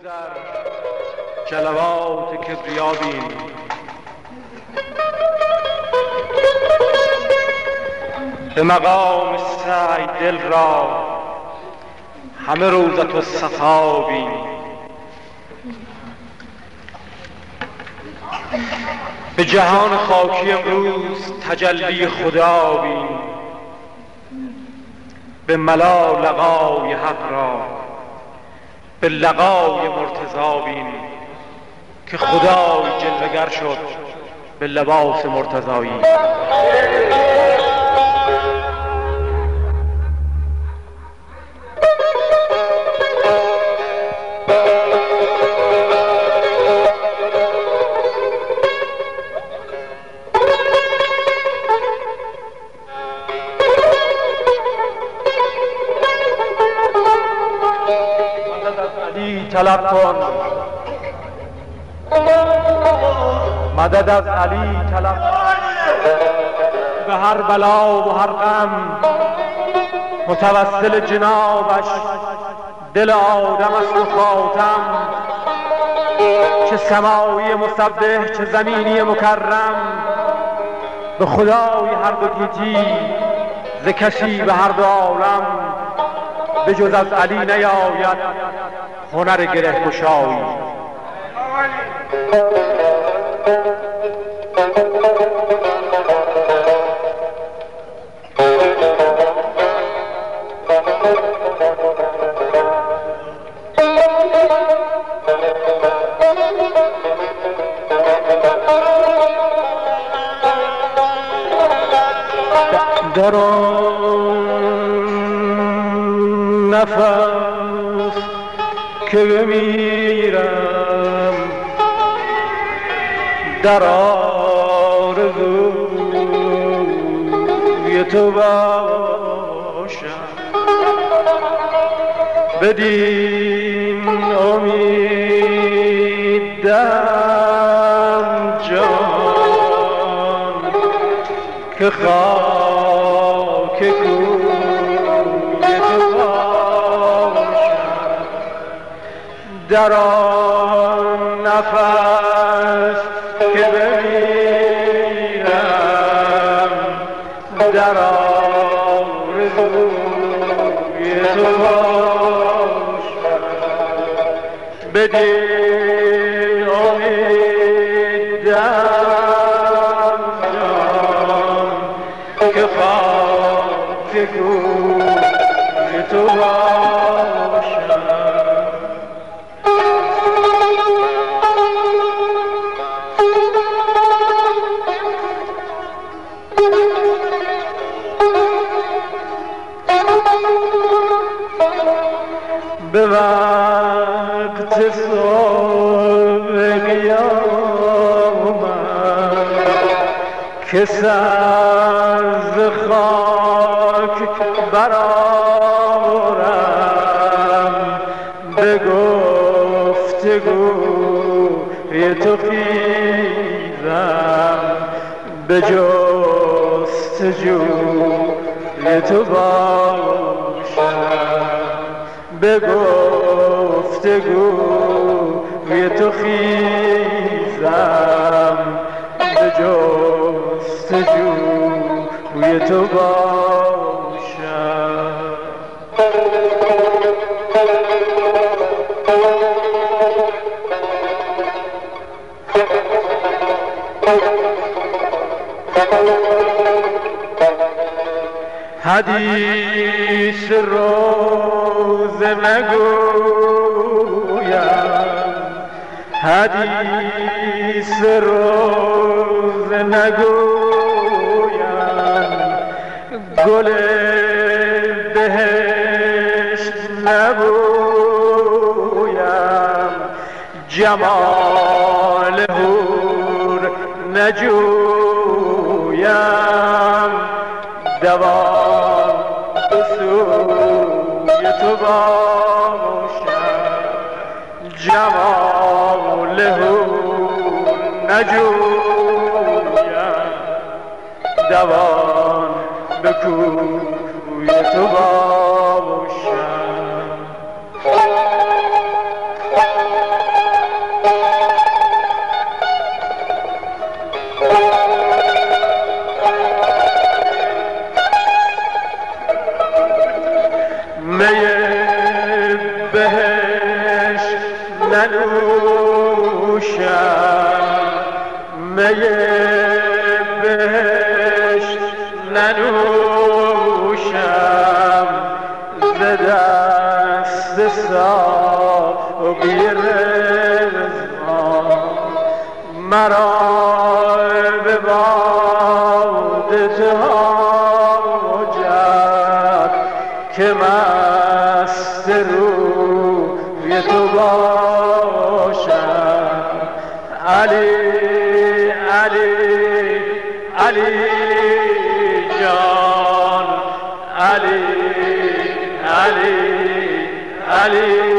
بگذر جلوات کبریا بین به مقام سعی دل را همه روزت و صفا به جهان خاکی امروز تجلی خدا بین به ملا لقای حق را. به لقای مرتضا بین که خدای جلوگر شد به لباس مرتضایی طلب کن مدد از علی طلب به هر بلا و هر غم. متوسل جنابش دل آدم است و خاتم. چه سمایی مصبح چه زمینی مکرم. به خدای هر دو گیتی ز به هر دو عالم. به جز از علی نیاید. هنر گره گشایی در نفس که بمیرم در آرزوی تو باشم. بدین امیدم جان که خاک کوی در آن نفس که بمیرم در آرزوی تو باشم بدین به وقت صبح قیامت که سر ز خاک برآورم. به گفتگوی تو خیزم. به جستجوی تو باشم به گفتگوی تو خیزم حدیث روز نگویم. حدیث روز نگویم. گل بهشت نبویم. جمال هور نجویم. دوام تو باشم جمال هور نجویم. دوان به کوی تو باشم ننوشم می بهش ننوشم ز دست ساقی رزقان مرا به باد تاجت که مست رو تو علی علی علی جان علی علی علی.